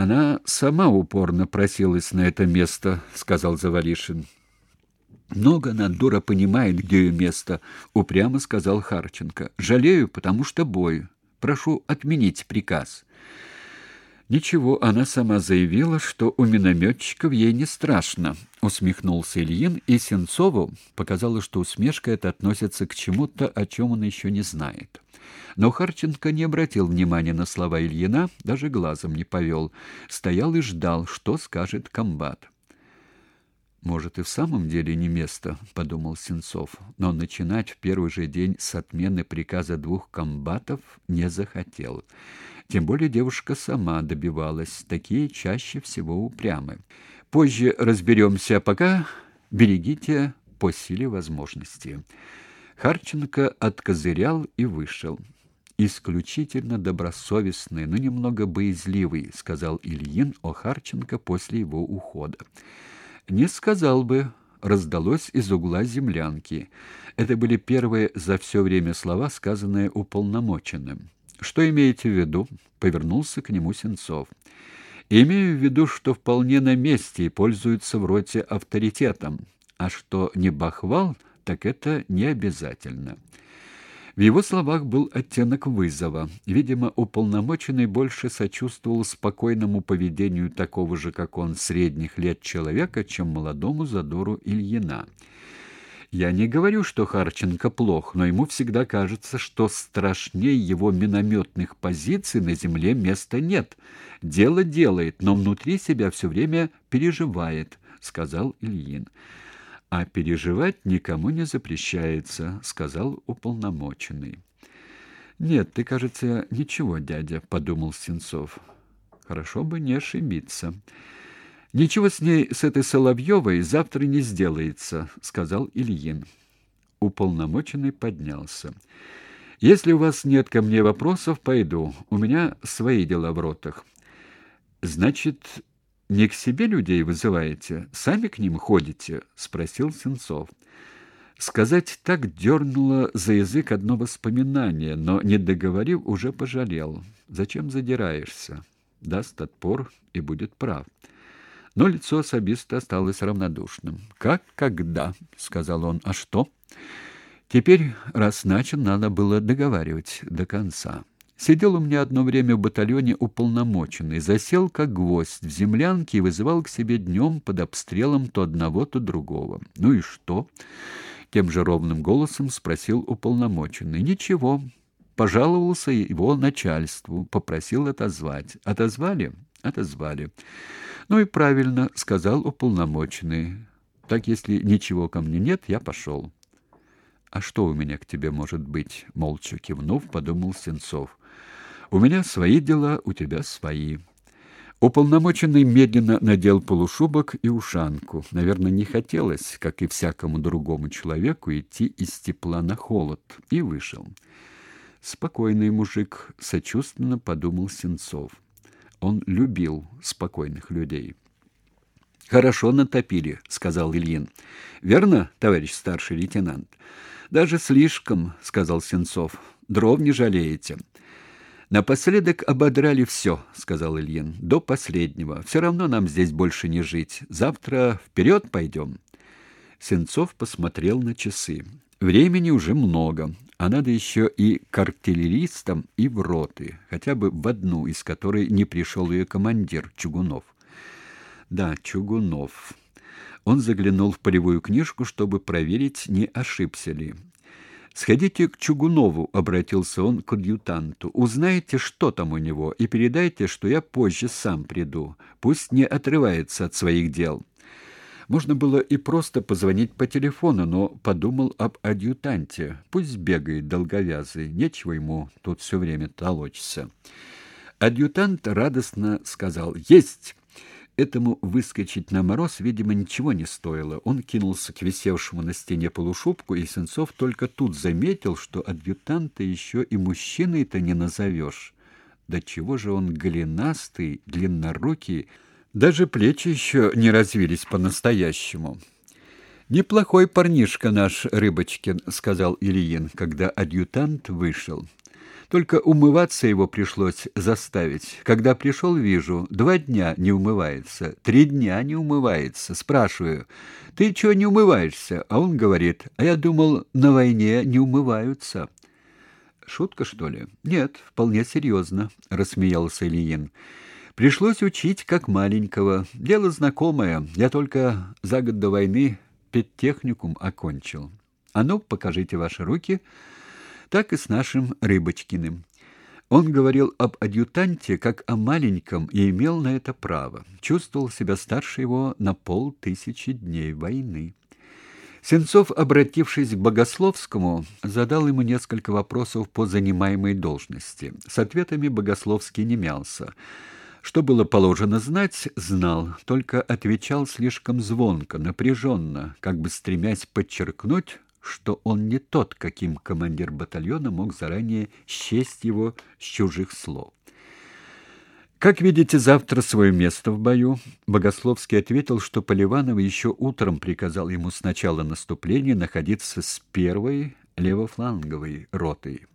Она сама упорно просилась на это место, сказал Завалишин. Много она дура понимает, где ее место, упрямо сказал Харченко. Жалею, потому что бой. Прошу отменить приказ. Ничего, она сама заявила, что у минометчиков ей не страшно, усмехнулся Ильин, и Сенцову показалось, что усмешка эта относится к чему-то, о чем он еще не знает. Но Харченко не обратил внимания на слова Ильина, даже глазом не повел, стоял и ждал, что скажет комбат. Может, и в самом деле не место, подумал Сенцов, но начинать в первый же день с отмены приказа двух комбатов не захотел. Тем более девушка сама добивалась, такие чаще всего упрямы. Позже разберемся, а пока берегите по силе возможности. Харченко откозырял и вышел. Исключительно добросовестный, но немного боязливый, сказал Ильин о Харченко после его ухода. Не сказал бы, раздалось из угла землянки. Это были первые за все время слова, сказанные уполномоченным. Что имеете в виду? повернулся к нему Сенцов. Имею в виду, что вполне на месте и пользуются в роте авторитетом, а что не бахвал, так это не обязательно. В его словах был оттенок вызова. Видимо, уполномоченный больше сочувствовал спокойному поведению такого же, как он, средних лет человека, чем молодому задору Ильина. Я не говорю, что Харченко плох, но ему всегда кажется, что страшнее его минометных позиций на земле места нет. Дело делает, но внутри себя все время переживает, сказал Ильин а переживать никому не запрещается, сказал уполномоченный. Нет, ты, кажется, ничего, дядя, подумал Сенцов. Хорошо бы не ошибиться. Ничего с ней с этой Соловьевой завтра не сделается, сказал Ильин. Уполномоченный поднялся. Если у вас нет ко мне вопросов, пойду. У меня свои дела в ротах. Значит, не к себе людей вызываете, сами к ним ходите, спросил Сенцов. Сказать так дернуло за язык одно воспоминание, но не договорив, уже пожалел. Зачем задираешься? Даст отпор и будет прав. Но лицо особиста осталось равнодушным. Как когда, сказал он. А что? Теперь раз начал, надо было договаривать до конца. Сидел у меня одно время в батальоне уполномоченный, засел как гвоздь в землянке и вызывал к себе днем под обстрелом то одного, то другого. Ну и что? Тем же ровным голосом спросил уполномоченный. Ничего. Пожаловался его начальству, попросил отозвать. Отозвали? Отозвали. Ну и правильно, сказал уполномоченный. Так если ничего ко мне нет, я пошел. А что у меня к тебе может быть? молча кивнув, подумал Сенцов. У меня свои дела, у тебя свои. Уполномоченный медленно надел полушубок и ушанку. Наверное, не хотелось, как и всякому другому человеку, идти из тепла на холод, и вышел. Спокойный мужик, сочувственно подумал Сенцов. Он любил спокойных людей. Хорошо натопили, сказал Ильин. Верно, товарищ старший лейтенант. Даже слишком, сказал Сенцов. Дров не жалеете. Напоследок ободрали все, сказал Ильин. До последнего. Все равно нам здесь больше не жить. Завтра вперед пойдем». Сенцов посмотрел на часы. Времени уже много, а надо еще и к артиллеристам, и в роты, хотя бы в одну, из которой не пришел ее командир Чугунов. Да, Чугунов. Он заглянул в полевую книжку, чтобы проверить, не ошибся ли. Сходите к Чугунову, обратился он к адъютанту. Узнайте, что там у него, и передайте, что я позже сам приду. Пусть не отрывается от своих дел. Можно было и просто позвонить по телефону, но подумал об адъютанте. Пусть бегает долговязый, нечего ему тут все время толочься. Адъютант радостно сказал: "Есть!" Этому выскочить на мороз, видимо, ничего не стоило. Он кинулся к висевшему на стене полушубку, и Сенцов только тут заметил, что адъютанта еще и мужчиной-то не назовешь. Да чего же он голенастый, длиннорукий, даже плечи еще не развились по-настоящему. «Неплохой парнишка наш, Рыбочкин», — сказал Ильин, когда адъютант вышел. Только умываться его пришлось заставить. Когда пришел, вижу, два дня не умывается, три дня не умывается. Спрашиваю, ты чего не умываешься? А он говорит, а я думал, на войне не умываются. Шутка, что ли? Нет, вполне серьезно, рассмеялся Ильин. Пришлось учить как маленького. Дело знакомое. Я только за год до войны педтехникум окончил. А ну, покажите ваши руки так и с нашим Рыбочкиным. Он говорил об адъютанте как о маленьком и имел на это право. Чувствовал себя старше его на полтысячи дней войны. Сенцов, обратившись к Богословскому, задал ему несколько вопросов по занимаемой должности. С ответами Богословский не мялся. Что было положено знать, знал, только отвечал слишком звонко, напряженно, как бы стремясь подчеркнуть, что он не тот, каким командир батальона мог заранее счесть его с чужих слов. Как видите завтра свое место в бою, Богословский ответил, что Поливанов еще утром приказал ему с начала наступления находиться с первой левофланговой ротой,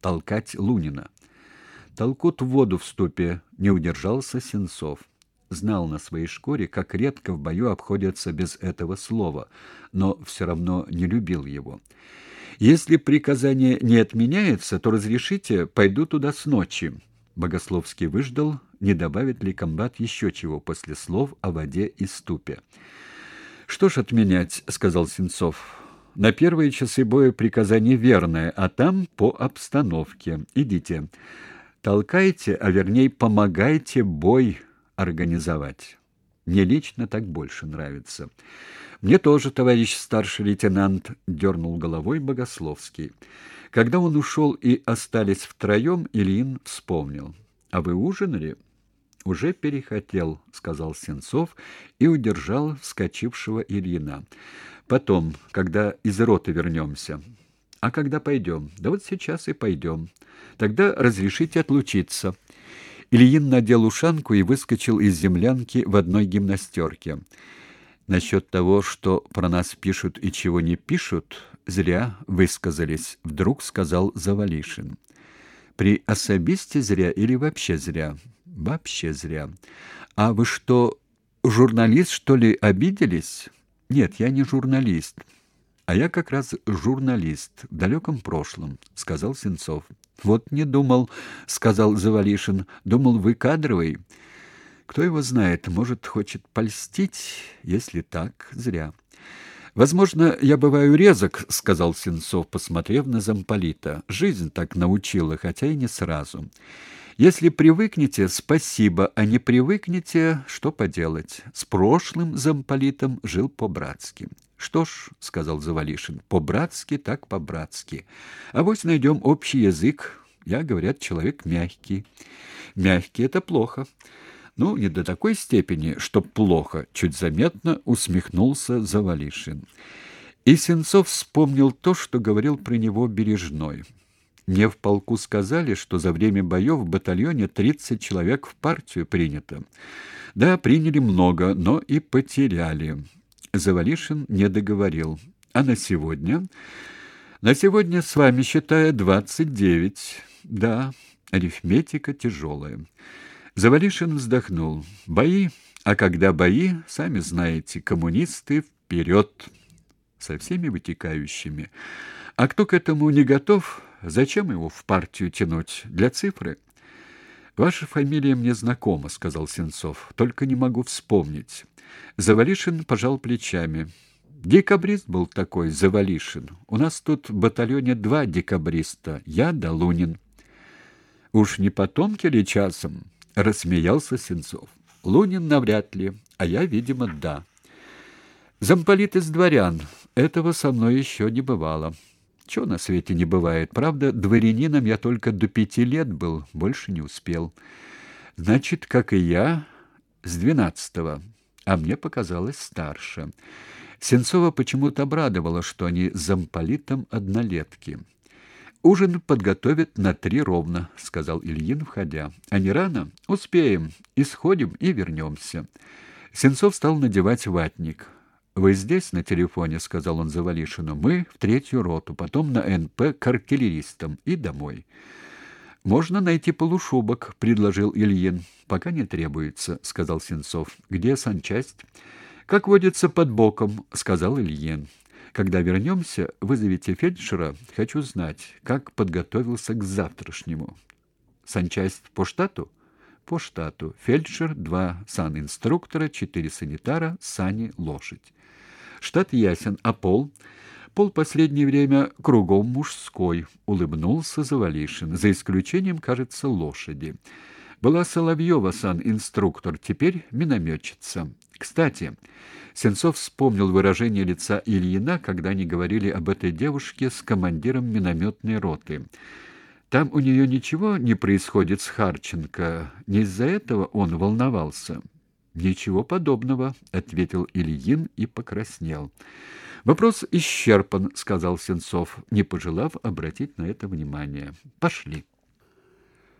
толкать Лунина. Толкут в воду в ступе, не удержался Сенцов знал на своей шкуре, как редко в бою обходятся без этого слова, но все равно не любил его. Если приказание не отменяется, то разрешите, пойду туда с ночи. Богословский выждал, не добавит ли комбат еще чего после слов о воде и ступе. Что ж отменять, сказал Сенцов. На первые часы боя приказание верное, а там по обстановке. Идите. Толкайте, а вернее помогайте бой организовать. Мне лично так больше нравится. Мне тоже, товарищ старший лейтенант, дернул головой Богословский. Когда он ушел и остались втроем, Ильин вспомнил. А вы ужинали? Уже перехотел, сказал Сенцов и удержал вскочившего Ильина. Потом, когда из роты вернемся. А когда пойдем? Да вот сейчас и пойдем. Тогда разрешите отлучиться. Ильин надел ушанку и выскочил из землянки в одной гимнастерке. Насчет того, что про нас пишут и чего не пишут, зря высказались, вдруг сказал Завалишин. При особисте зря или вообще зря? Вообще зря. А вы что, журналист, что ли, обиделись? Нет, я не журналист. А я как раз журналист в далеком прошлом, сказал Сенцов. Вот не думал, сказал Завалишин. Думал, вы кадровый. Кто его знает, может, хочет польстить, если так, зря. Возможно, я бываю резок, сказал Сенцов, посмотрев на замполита. Жизнь так научила, хотя и не сразу. Если привыкнете, спасибо, а не привыкнете, что поделать? С прошлым замполитом жил по-братски. Что ж, сказал Завалишин, по-братски так по-братски. А вот найдем общий язык. Я, говорят, человек мягкий. Мягкий это плохо. Ну, не до такой степени, что плохо, чуть заметно усмехнулся Завалишин. И Сенцов вспомнил то, что говорил про него Бережной. Мне в полку сказали, что за время боев в батальоне 30 человек в партию принято. Да, приняли много, но и потеряли. Завалишин не договорил. А на сегодня? На сегодня с вами считая двадцать девять. Да, арифметика тяжелая. Завалишин вздохнул. Бои, а когда бои, сами знаете, коммунисты вперед со всеми вытекающими. А кто к этому не готов, зачем его в партию тянуть для цифры? Ваша фамилия мне знакома, сказал Сенцов. Только не могу вспомнить. Завалишин пожал плечами. Декабрист был такой, Завалишин. У нас тут в батальоне два декабриста, я да Лунин. Уж не потомки ли часом? рассмеялся Сенцов. Лунин навряд ли, а я, видимо, да. Замполит из дворян. Этого со мной еще не бывало. Чего на свете не бывает. Правда, дворянином я только до пяти лет был, больше не успел. Значит, как и я, с двенадцатого а мне показалось старше. Сенцова почему-то обрадовала, что они с замполитом однолетки. Ужин подготовят на три ровно, сказал Ильин, входя. А не рано? Успеем. Исходим и вернемся». Сенцов стал надевать ватник. «Вы здесь на телефоне?» — сказал он Завалишину. «Мы в третью роту, потом на НП к артиллеристам и домой». «Можно найти полушубок», — предложил Ильин. «Пока не требуется», — сказал Сенцов. «Где санчасть?» «Как водится, под боком», — сказал Ильин. «Когда вернемся, вызовите фельдшера. Хочу знать, как подготовился к завтрашнему». «Санчасть по штату?» «По штату. Фельдшер, два санинструктора, четыре санитара, сани, лошадь». Штат ясен, а пол? Пол последнее время кругом мужской, улыбнулся Завалишин, за исключением, кажется, лошади. Была Соловьева сан-инструктор, теперь минометчица. Кстати, Сенцов вспомнил выражение лица Ильина, когда они говорили об этой девушке с командиром минометной роты. Там у нее ничего не происходит с Харченко. Не из-за этого он волновался. Ничего подобного, ответил Ильин и покраснел. Вопрос исчерпан, сказал Сенцов, не пожелав обратить на это внимание. Пошли.